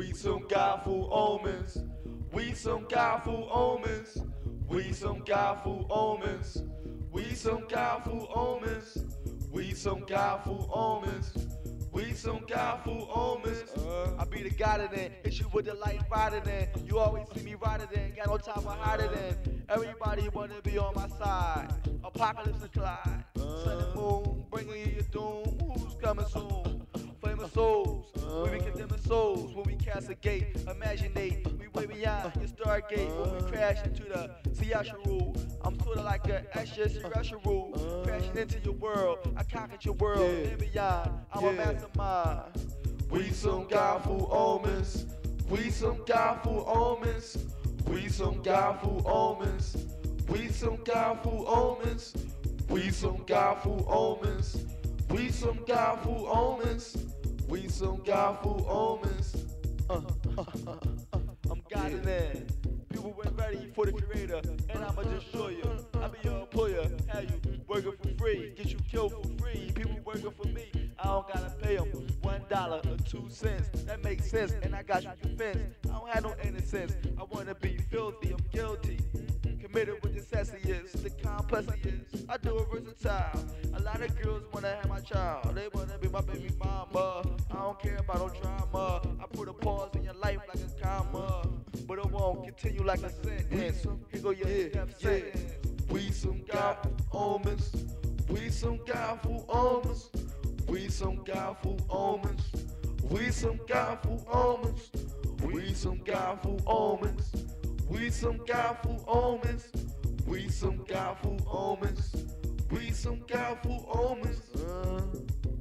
We some godful omens. We some godful omens. We some godful omens. We some godful omens. We some godful omens. We some godful omens. I be the god of then, hit you with the light rider then. You always see me rider then, got no time for harder than. Everybody wanna be on my side. Apocalypse and Clyde. Souls when we cast a gate. Imaginate, we way beyond your stargate when we crash into the Seattle I'm sorta like an extra rule, crashing into your world. I conquered your world Yeah. and beyond. I'm a mastermind. We some godful omens. We some godful omens. We some godful omens. We some godful omens. We some godful omens. We some godful omens. We some godful omens. Uh, uh, uh, I'm guiding in. People weren't ready for the creator, and I'ma just show you. I be your employer, have you working for free, get you killed for free. People working for me, I don't gotta pay them one dollar or two cents. That makes sense, and I got you convinced. I don't have no innocence. I wanna be filthy, I'm guilty. Committed with the sassy is, the complex is. I do it versatile. A lot of girls wanna have my child, they wanna be my baby mama. I don't care about no drama. I put a pause in your life like a comma, but it won't continue like a sentence. Here go your Yeah, sentence. We some godful omens. We some godful omens. We some godful omens. We some godful omens. We some godful omens. We some godful omens. We some godful omens. We some godful omens. Uh,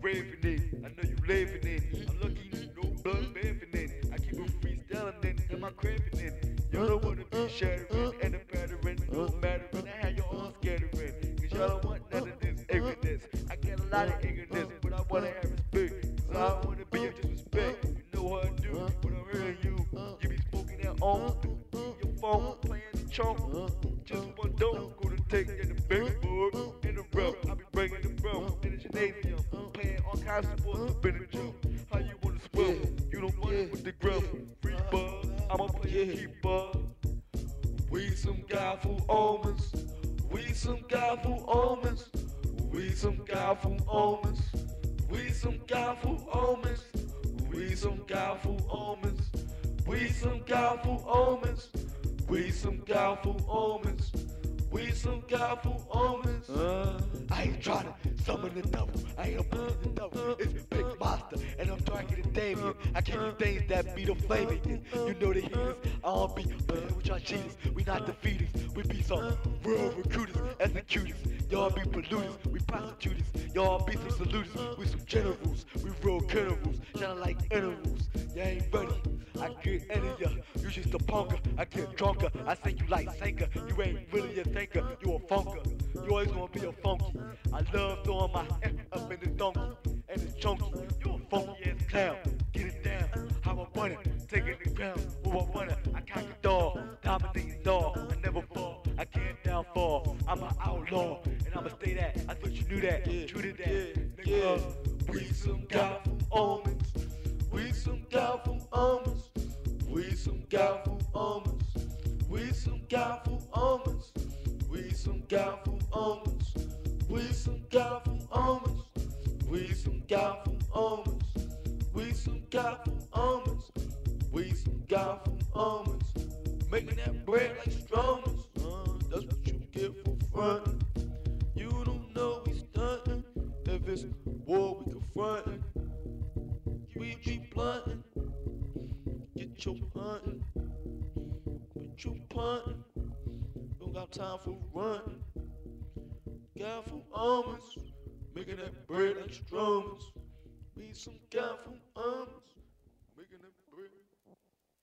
raving it. I know you living it. I'm lucky you no blood bathing it. I keep it freestyling it, am I craving it? Y'all don't wanna be shattering and a battering, no mattering. I have your own scattering. Cause y'all don't want none of this ignorance. I get a lot of ignorance, but I wanna have respect. So I wanna be your disrespect. You know how I do when I'm hearing you. You be smoking that on your phone, playing the chunk. It with the grub. Free bug, I'm a keeper. We some godful omens. We some godful omens. We some godful omens. We some godful omens. We some godful omens. We some godful omens. We some godful omens. We some godful omens. Uh. I ain't trying to summon the devil. I ain't a the devil. It's Damien. I can't do things that be the flaming. You know the. I don't be playing with y'all cheaters. We not defeaters. We be some real recruiters, executors. Y'all be polluters. We prosecutors. Y'all be some saluters. We some generals. We real generals. Shining like intervals. You ain't ready. I get any ya. You just a punker. I get drunker. I say you like Sanka. You ain't really a thinker. You a funker. You always gonna be a funky. I love throwing my F up in the donkey Ground. Who I want it. I conquer dog. Dominating dog. I never fall. I can't downfall. I'm an outlaw. And I'ma stay that. I thought you knew that. True to that. Yeah, Nigga. we some godful omens. We some godful omens. We some godful omens. We some godful omens. We some godful omens. We some godful omens. We some godful omens. We some godful omens. We some from omens. Making that bread like strummers. Uh, that's what you get for frontin'. You don't know we stuntin'. If it's war, we confrontin'. We be bluntin'. Get your huntin'. But you puntin'. Don't got time for running. Godful almonds. Making that bread like strummers. We some godful